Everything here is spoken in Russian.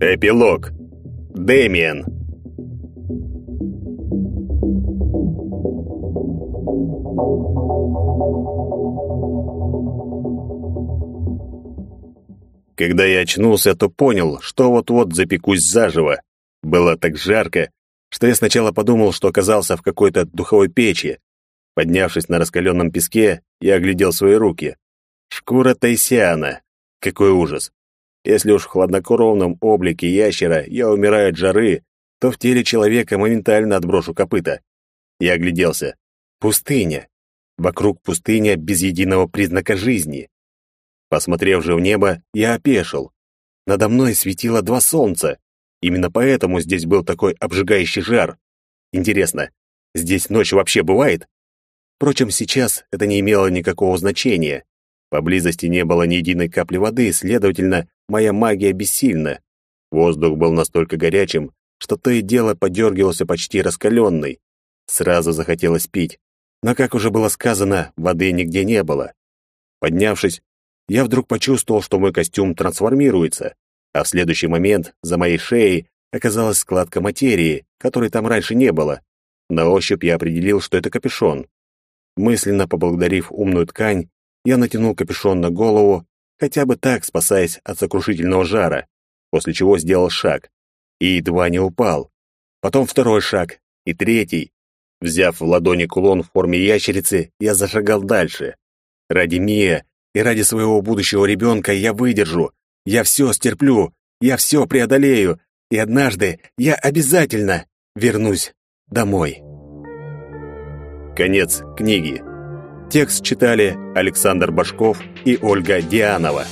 Эпилог. Дэмиен. Когда я очнулся, то понял, что вот-вот запекусь заживо. Было так жарко, что я сначала подумал, что оказался в какой-то духовой печи. Поднявшись на раскаленном песке, я оглядел свои руки. Шкура Тайсиана. Какой ужас. Если уж в хладнокровном облике ящера я умираю от жары, то в теле человека моментально отброшу копыта. Я огляделся. Пустыня. Вокруг пустыня без единого признака жизни. Посмотрев же в небо, я опешил. Надо мной светило два солнца. Именно поэтому здесь был такой обжигающий жар. Интересно, здесь ночь вообще бывает? Впрочем, сейчас это не имело никакого значения. Поблизости не было ни единой капли воды, следовательно, моя магия бессильна. Воздух был настолько горячим, что то и дело подергивался почти раскаленный. Сразу захотелось пить. Но, как уже было сказано, воды нигде не было. Поднявшись, я вдруг почувствовал, что мой костюм трансформируется, а в следующий момент за моей шеей оказалась складка материи, которой там раньше не было. На ощупь я определил, что это капюшон. Мысленно поблагодарив умную ткань, я натянул капюшон на голову, хотя бы так спасаясь от сокрушительного жара, после чего сделал шаг и едва не упал. Потом второй шаг и третий. Взяв в ладони кулон в форме ящерицы, я зашагал дальше. Ради Мия и ради своего будущего ребенка я выдержу. Я все стерплю, я все преодолею, и однажды я обязательно вернусь домой. Конец книги. Текст читали Александр Башков и Ольга Дианова.